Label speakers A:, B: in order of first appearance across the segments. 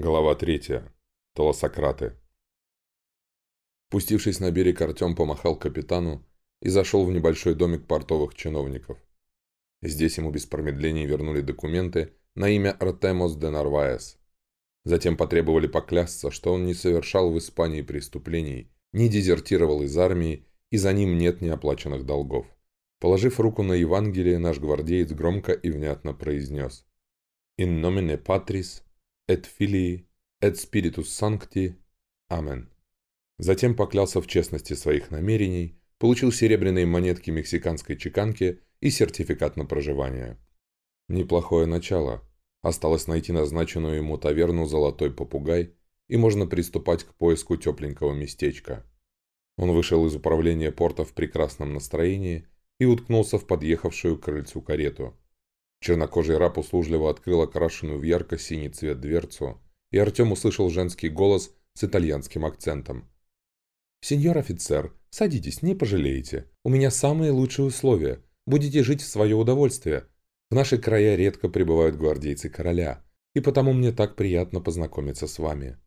A: Глава 3. Толосократы. Пустившись на берег, Артем помахал капитану и зашел в небольшой домик портовых чиновников. Здесь ему без промедлений вернули документы на имя Артемос де Нарваес. Затем потребовали поклясться, что он не совершал в Испании преступлений, не дезертировал из армии и за ним нет неоплаченных долгов. Положив руку на Евангелие, наш гвардеец громко и внятно произнес «In nomine Patris et Filii et Spiritus Sancti. Амен». Затем поклялся в честности своих намерений, получил серебряные монетки мексиканской чеканки и сертификат на проживание. Неплохое начало. Осталось найти назначенную ему таверну «Золотой попугай», и можно приступать к поиску тепленького местечка. Он вышел из управления порта в прекрасном настроении и уткнулся в подъехавшую к крыльцу карету. Чернокожий раб услужливо открыл окрашенную в ярко-синий цвет дверцу, и Артем услышал женский голос с итальянским акцентом. «Сеньор офицер, садитесь, не пожалеете. У меня самые лучшие условия. Будете жить в свое удовольствие. В наши края редко прибывают гвардейцы короля, и потому мне так приятно познакомиться с вами».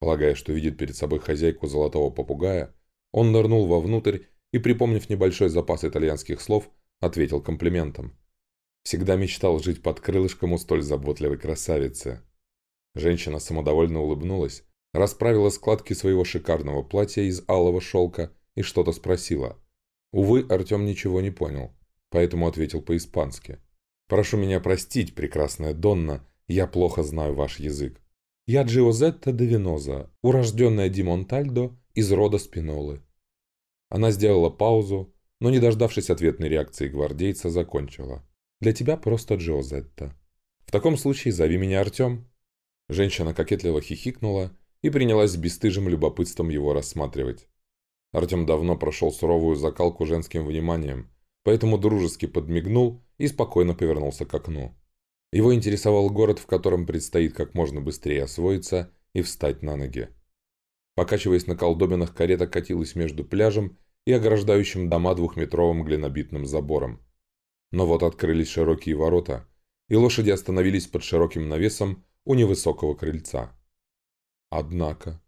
A: Полагая, что видит перед собой хозяйку золотого попугая, он нырнул вовнутрь и, припомнив небольшой запас итальянских слов, ответил комплиментом. Всегда мечтал жить под крылышком у столь заботливой красавицы. Женщина самодовольно улыбнулась, расправила складки своего шикарного платья из алого шелка и что-то спросила. Увы, Артем ничего не понял, поэтому ответил по-испански. «Прошу меня простить, прекрасная Донна, я плохо знаю ваш язык. Я Джиозетта де Виноза, урожденная Ди Монтальдо из рода Спинолы». Она сделала паузу, но, не дождавшись ответной реакции гвардейца, закончила. Для тебя просто Джозетта. В таком случае зови меня Артем». Женщина кокетливо хихикнула и принялась с бесстыжим любопытством его рассматривать. Артем давно прошел суровую закалку женским вниманием, поэтому дружески подмигнул и спокойно повернулся к окну. Его интересовал город, в котором предстоит как можно быстрее освоиться и встать на ноги. Покачиваясь на колдобинах, карета катилась между пляжем и ограждающим дома двухметровым глинобитным забором. Но вот открылись широкие ворота, и лошади остановились под широким навесом у невысокого крыльца. Однако,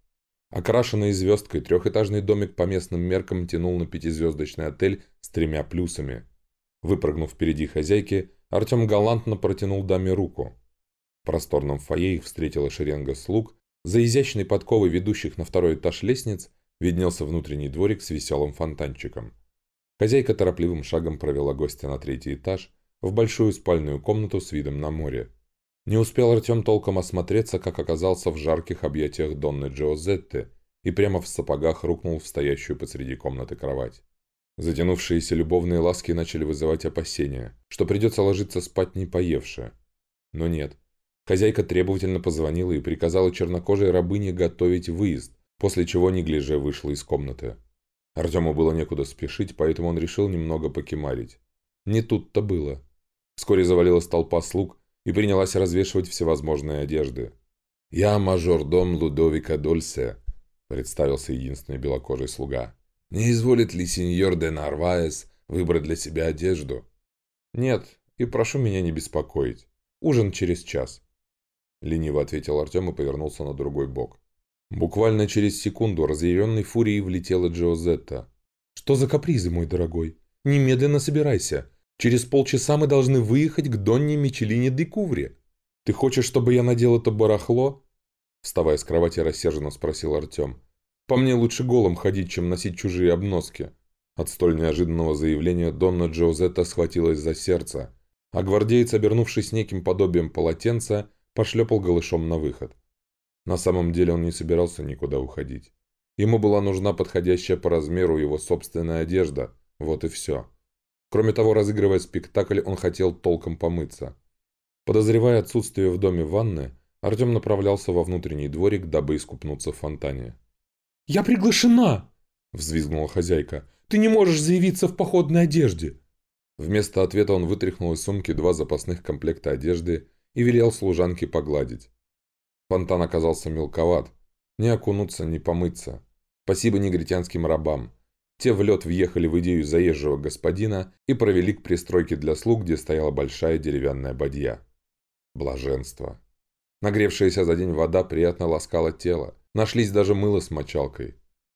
A: окрашенный звездкой трехэтажный домик по местным меркам тянул на пятизвездочный отель с тремя плюсами. Выпрыгнув впереди хозяйки, Артем галантно протянул даме руку. В просторном фойе их встретила шеренга слуг, за изящной подковой ведущих на второй этаж лестниц виднелся внутренний дворик с веселым фонтанчиком – Хозяйка торопливым шагом провела гостя на третий этаж, в большую спальную комнату с видом на море. Не успел Артем толком осмотреться, как оказался в жарких объятиях Донны Джозетты и прямо в сапогах рухнул в стоящую посреди комнаты кровать. Затянувшиеся любовные ласки начали вызывать опасения, что придется ложиться спать не поевшая. Но нет. Хозяйка требовательно позвонила и приказала чернокожей рабыне готовить выезд, после чего неглиже вышла из комнаты. Артему было некуда спешить, поэтому он решил немного покемарить. Не тут-то было. Вскоре завалилась толпа слуг и принялась развешивать всевозможные одежды. «Я мажордом Лудовика Дольсе», — представился единственный белокожий слуга. «Не изволит ли сеньор де Нарваес выбрать для себя одежду?» «Нет, и прошу меня не беспокоить. Ужин через час», — лениво ответил Артем и повернулся на другой бок. Буквально через секунду разъяренной фурией влетела Джозетта. «Что за капризы, мой дорогой? Немедленно собирайся. Через полчаса мы должны выехать к Донне Мичелине де Кувре. Ты хочешь, чтобы я надел это барахло?» Вставая с кровати, рассерженно спросил Артем. «По мне лучше голым ходить, чем носить чужие обноски». От столь неожиданного заявления Донна Джозетта схватилась за сердце, а гвардеец, обернувшись неким подобием полотенца, пошлепал голышом на выход. На самом деле он не собирался никуда уходить. Ему была нужна подходящая по размеру его собственная одежда, вот и все. Кроме того, разыгрывая спектакль, он хотел толком помыться. Подозревая отсутствие в доме ванны, Артем направлялся во внутренний дворик, дабы искупнуться в фонтане. «Я приглашена!» – взвизгнула хозяйка. «Ты не можешь заявиться в походной одежде!» Вместо ответа он вытряхнул из сумки два запасных комплекта одежды и велел служанке погладить. Фонтан оказался мелковат. Не окунуться, не помыться. Спасибо негритянским рабам. Те в лед въехали в идею заезжего господина и провели к пристройке для слуг, где стояла большая деревянная бадья. Блаженство. Нагревшаяся за день вода приятно ласкала тело. Нашлись даже мыло с мочалкой.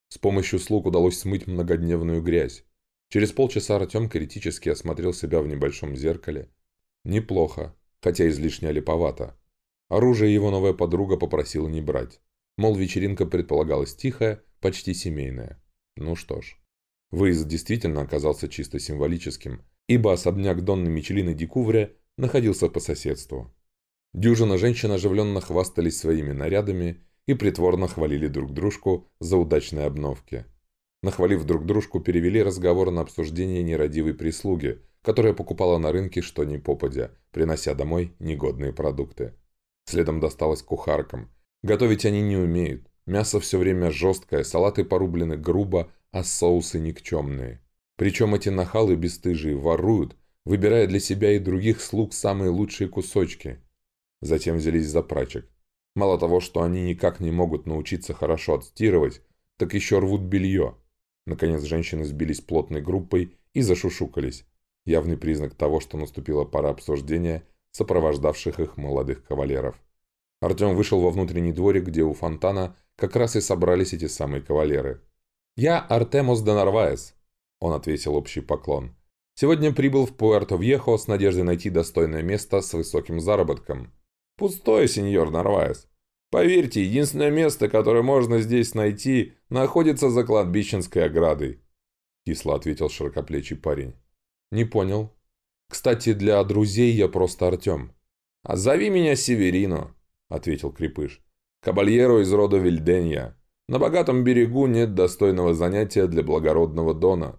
A: С помощью слуг удалось смыть многодневную грязь. Через полчаса Артем критически осмотрел себя в небольшом зеркале. Неплохо, хотя излишне липовато. Оружие его новая подруга попросила не брать. Мол, вечеринка предполагалась тихая, почти семейная. Ну что ж. Выезд действительно оказался чисто символическим, ибо особняк Донны Мичелины Дикувря находился по соседству. Дюжина женщин оживленно хвастались своими нарядами и притворно хвалили друг дружку за удачные обновки. Нахвалив друг дружку, перевели разговор на обсуждение нерадивой прислуги, которая покупала на рынке что ни попадя, принося домой негодные продукты. Следом досталось кухаркам. Готовить они не умеют. Мясо все время жесткое, салаты порублены грубо, а соусы никчемные. Причем эти нахалы бесстыжие воруют, выбирая для себя и других слуг самые лучшие кусочки. Затем взялись за прачек. Мало того, что они никак не могут научиться хорошо отстирывать, так еще рвут белье. Наконец женщины сбились плотной группой и зашушукались. Явный признак того, что наступила пора обсуждения сопровождавших их молодых кавалеров. Артем вышел во внутренний дворик, где у фонтана как раз и собрались эти самые кавалеры. «Я Артемос де Нарваес», — он ответил общий поклон. «Сегодня прибыл в Пуэрто-Вьехо с надеждой найти достойное место с высоким заработком». «Пустое, сеньор Нарваес. Поверьте, единственное место, которое можно здесь найти, находится за кладбищенской оградой», — кисло ответил широкоплечий парень. «Не понял. Кстати, для друзей я просто Артем». «А зови меня Северино», — ответил Крепыш. «Кабальеро из рода Вильденья. На богатом берегу нет достойного занятия для благородного Дона».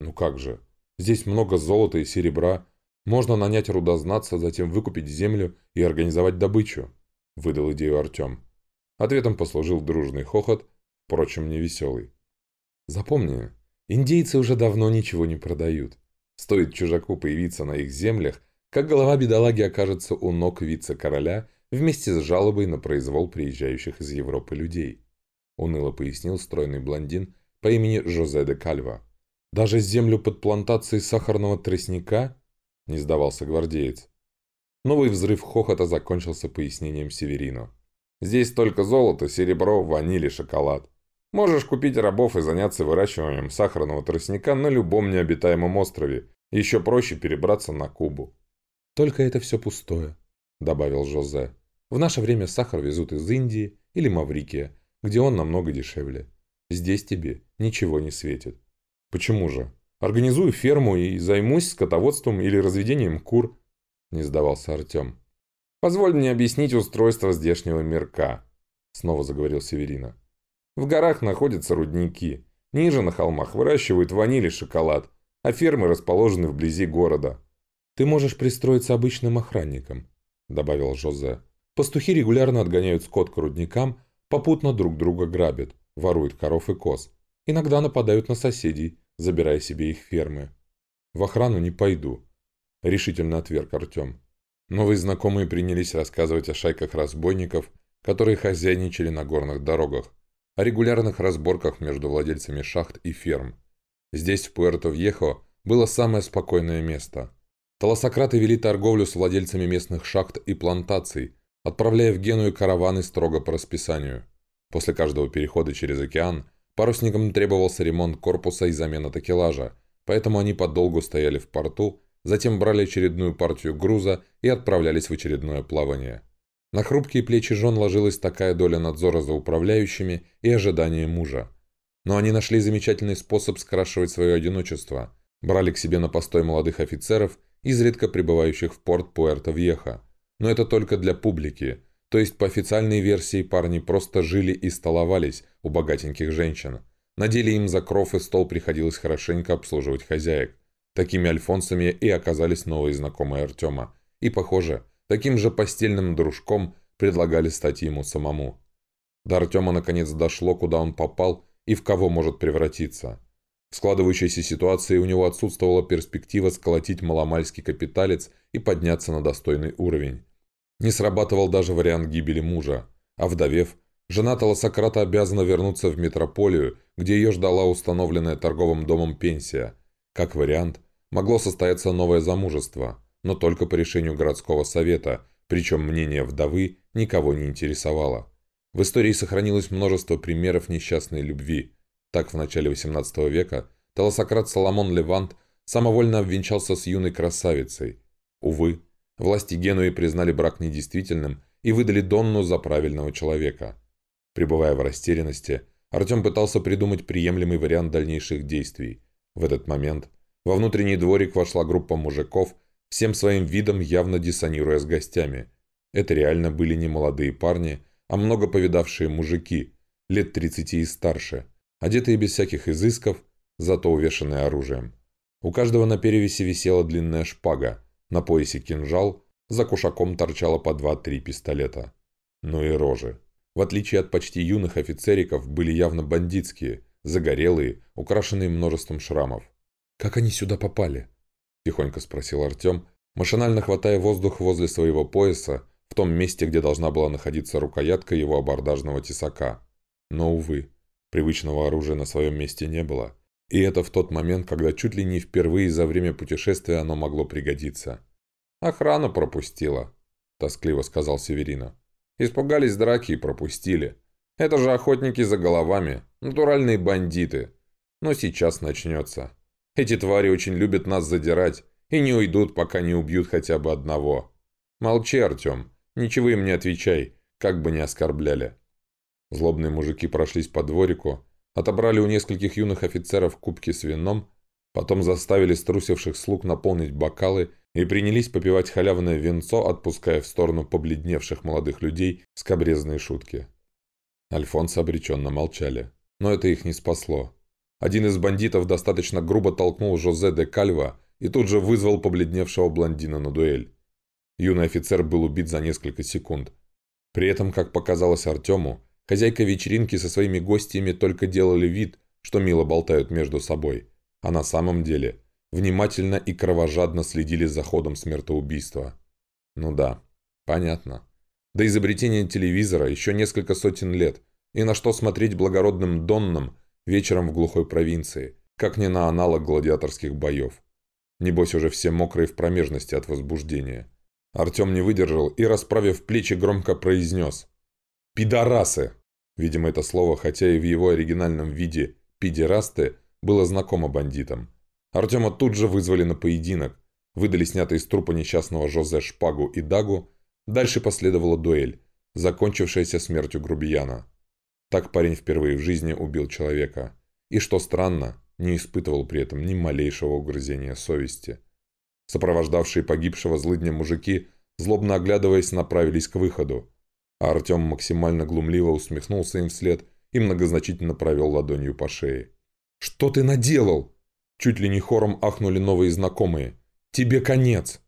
A: «Ну как же, здесь много золота и серебра, можно нанять рудознатца, затем выкупить землю и организовать добычу», – выдал идею Артем. Ответом послужил дружный хохот, впрочем, невеселый. «Запомни, индейцы уже давно ничего не продают. Стоит чужаку появиться на их землях, как голова бедолаги окажется у ног вице-короля вместе с жалобой на произвол приезжающих из Европы людей», – уныло пояснил стройный блондин по имени Жозе де Кальва. «Даже землю под плантацией сахарного тростника не сдавался гвардеец. Новый взрыв хохота закончился пояснением Северину. «Здесь только золото, серебро, ваниль и шоколад. Можешь купить рабов и заняться выращиванием сахарного тростника на любом необитаемом острове. Еще проще перебраться на Кубу». «Только это все пустое», — добавил Жозе. «В наше время сахар везут из Индии или Маврикия, где он намного дешевле. Здесь тебе ничего не светит». «Почему же?» Организую ферму и займусь скотоводством или разведением кур», – не сдавался Артем. «Позволь мне объяснить устройство здешнего мирка», – снова заговорил Северина. «В горах находятся рудники. Ниже на холмах выращивают ваниль и шоколад, а фермы расположены вблизи города». «Ты можешь пристроиться обычным охранником», – добавил Жозе. «Пастухи регулярно отгоняют скот к рудникам, попутно друг друга грабят, воруют коров и коз. Иногда нападают на соседей, забирая себе их фермы. «В охрану не пойду», — решительно отверг Артем. Новые знакомые принялись рассказывать о шайках разбойников, которые хозяйничали на горных дорогах, о регулярных разборках между владельцами шахт и ферм. Здесь, в Пуэрто-Вьехо, было самое спокойное место. Толосократы вели торговлю с владельцами местных шахт и плантаций, отправляя в Геную караваны строго по расписанию. После каждого перехода через океан Парусникам требовался ремонт корпуса и замена такелажа, поэтому они подолгу стояли в порту, затем брали очередную партию груза и отправлялись в очередное плавание. На хрупкие плечи жен ложилась такая доля надзора за управляющими и ожидания мужа. Но они нашли замечательный способ скрашивать свое одиночество. Брали к себе на постой молодых офицеров, изредка прибывающих в порт Пуэрто-Вьеха. Но это только для публики, то есть по официальной версии парни просто жили и столовались у богатеньких женщин. На деле им за кров и стол приходилось хорошенько обслуживать хозяек. Такими альфонсами и оказались новые знакомые Артема. И, похоже, таким же постельным дружком предлагали стать ему самому. До Артема наконец дошло, куда он попал и в кого может превратиться. В складывающейся ситуации у него отсутствовала перспектива сколотить маломальский капиталец и подняться на достойный уровень. Не срабатывал даже вариант гибели мужа. А вдовев, жена Таласократа обязана вернуться в метрополию, где ее ждала установленная торговым домом пенсия. Как вариант, могло состояться новое замужество, но только по решению городского совета, причем мнение вдовы никого не интересовало. В истории сохранилось множество примеров несчастной любви. Так, в начале XVIII века Таласократ Соломон Левант самовольно обвенчался с юной красавицей. Увы, власти Генуи признали брак недействительным и выдали Донну за правильного человека. Пребывая в растерянности, Артем пытался придумать приемлемый вариант дальнейших действий. В этот момент во внутренний дворик вошла группа мужиков, всем своим видом явно диссонируя с гостями. Это реально были не молодые парни, а много повидавшие мужики, лет 30 и старше, одетые без всяких изысков, зато увешанные оружием. У каждого на перевесе висела длинная шпага, на поясе кинжал, за кушаком торчало по два-три пистолета. Ну и рожи. В отличие от почти юных офицериков, были явно бандитские, загорелые, украшенные множеством шрамов. «Как они сюда попали?» – тихонько спросил Артем, машинально хватая воздух возле своего пояса, в том месте, где должна была находиться рукоятка его абордажного тесака. Но, увы, привычного оружия на своем месте не было. И это в тот момент, когда чуть ли не впервые за время путешествия оно могло пригодиться. «Охрану пропустила», – тоскливо сказал Северина. «Испугались драки и пропустили. Это же охотники за головами, натуральные бандиты. Но сейчас начнется. Эти твари очень любят нас задирать и не уйдут, пока не убьют хотя бы одного. Молчи, Артем, ничего им не отвечай, как бы не оскорбляли». Злобные мужики прошлись по дворику, отобрали у нескольких юных офицеров кубки с вином, потом заставили струсивших слуг наполнить бокалы и принялись попивать халявное венцо, отпуская в сторону побледневших молодых людей скобрезные шутки. Альфонсы обреченно молчали, но это их не спасло. Один из бандитов достаточно грубо толкнул Жозе де Кальва и тут же вызвал побледневшего блондина на дуэль. Юный офицер был убит за несколько секунд. При этом, как показалось Артему, Хозяйка вечеринки со своими гостями только делали вид, что мило болтают между собой, а на самом деле внимательно и кровожадно следили за ходом смертоубийства. Ну да, понятно. До изобретения телевизора еще несколько сотен лет, и на что смотреть благородным доннам вечером в глухой провинции, как не на аналог гладиаторских боев. Небось уже все мокрые в промежности от возбуждения. Артем не выдержал и, расправив плечи, громко произнес «Пидорасы!» Видимо, это слово, хотя и в его оригинальном виде «пидерасты», было знакомо бандитам. Артема тут же вызвали на поединок, выдали снятые из трупа несчастного Жозе шпагу и дагу, дальше последовала дуэль, закончившаяся смертью грубияна. Так парень впервые в жизни убил человека. И, что странно, не испытывал при этом ни малейшего угрызения совести. Сопровождавшие погибшего злыдня мужики, злобно оглядываясь, направились к выходу. А Артем максимально глумливо усмехнулся им вслед и многозначительно провел ладонью по шее. «Что ты наделал?» Чуть ли не хором ахнули новые знакомые. «Тебе конец!»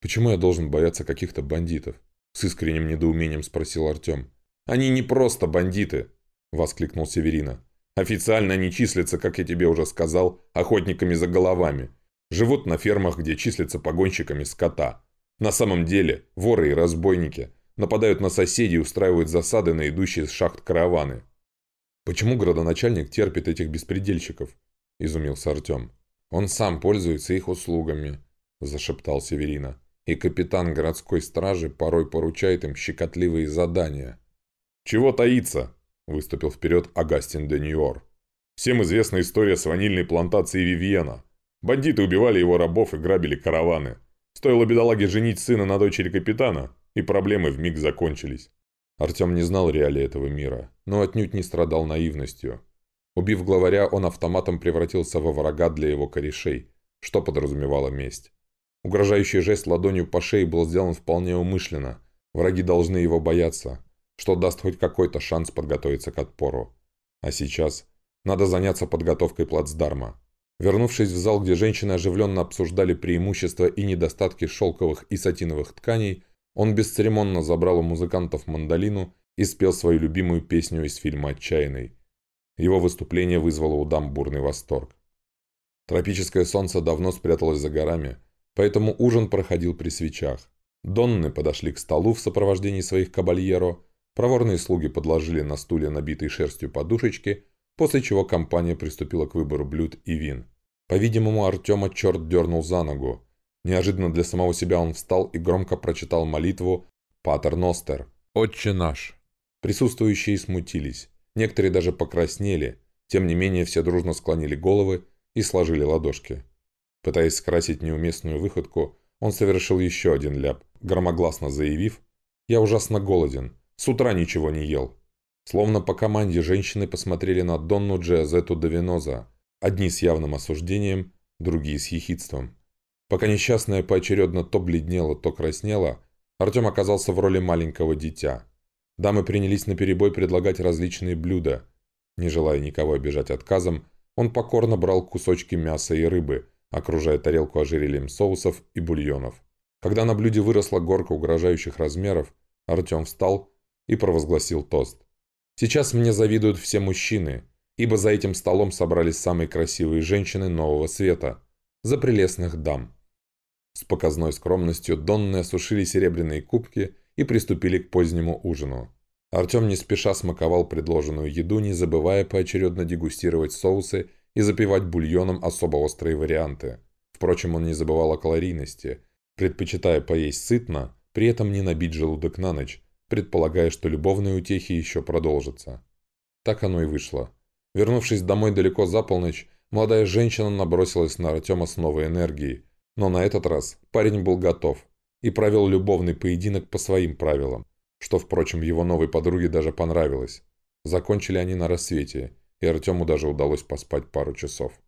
A: «Почему я должен бояться каких-то бандитов?» С искренним недоумением спросил Артем. «Они не просто бандиты!» Воскликнул Северина. «Официально они числятся, как я тебе уже сказал, охотниками за головами. Живут на фермах, где числятся погонщиками скота. На самом деле воры и разбойники – нападают на соседей и устраивают засады на идущие с шахт караваны. «Почему градоначальник терпит этих беспредельщиков?» – изумился Артем. «Он сам пользуется их услугами», – зашептал Северина. «И капитан городской стражи порой поручает им щекотливые задания». «Чего таится?» – выступил вперед Агастин де Ньюор. «Всем известна история с ванильной плантацией Вивьена. Бандиты убивали его рабов и грабили караваны. Стоило бедолаге женить сына на дочери капитана, и проблемы вмиг закончились. Артем не знал реалий этого мира, но отнюдь не страдал наивностью. Убив главаря, он автоматом превратился во врага для его корешей, что подразумевало месть. Угрожающий жест ладонью по шее был сделан вполне умышленно. Враги должны его бояться, что даст хоть какой-то шанс подготовиться к отпору. А сейчас надо заняться подготовкой плацдарма. Вернувшись в зал, где женщины оживленно обсуждали преимущества и недостатки шелковых и сатиновых тканей, он бесцеремонно забрал у музыкантов мандолину и спел свою любимую песню из фильма «Отчаянный». Его выступление вызвало у дам бурный восторг. Тропическое солнце давно спряталось за горами, поэтому ужин проходил при свечах. Донны подошли к столу в сопровождении своих кабальеро, проворные слуги подложили на стуле набитые шерстью подушечки, после чего компания приступила к выбору блюд и вин. По-видимому, Артема черт дернул за ногу, Неожиданно для самого себя он встал и громко прочитал молитву «Патер Ностер», «Отче наш». Присутствующие смутились. Некоторые даже покраснели. Тем не менее, все дружно склонили головы и сложили ладошки. Пытаясь скрасить неуместную выходку, он совершил еще один ляп, громогласно заявив «Я ужасно голоден, с утра ничего не ел». Словно по команде женщины посмотрели на Донну Джиазету Давиноза, одни с явным осуждением, другие с ехидством. Пока несчастная поочередно то бледнела, то краснела, Артем оказался в роли маленького дитя. Дамы принялись наперебой предлагать различные блюда. Не желая никого обижать отказом, он покорно брал кусочки мяса и рыбы, окружая тарелку ожерельем соусов и бульонов. Когда на блюде выросла горка угрожающих размеров, Артем встал и провозгласил тост. «Сейчас мне завидуют все мужчины, ибо за этим столом собрались самые красивые женщины нового света, за прелестных дам». С показной скромностью Донны осушили серебряные кубки и приступили к позднему ужину. Артем не спеша смаковал предложенную еду, не забывая поочередно дегустировать соусы и запивать бульоном особо острые варианты. Впрочем, он не забывал о калорийности, предпочитая поесть сытно, при этом не набить желудок на ночь, предполагая, что любовные утехи еще продолжатся. Так оно и вышло. Вернувшись домой далеко за полночь, молодая женщина набросилась на Артема с новой энергией, но на этот раз парень был готов и провел любовный поединок по своим правилам, что, впрочем, его новой подруге даже понравилось. Закончили они на рассвете, и Артему даже удалось поспать пару часов.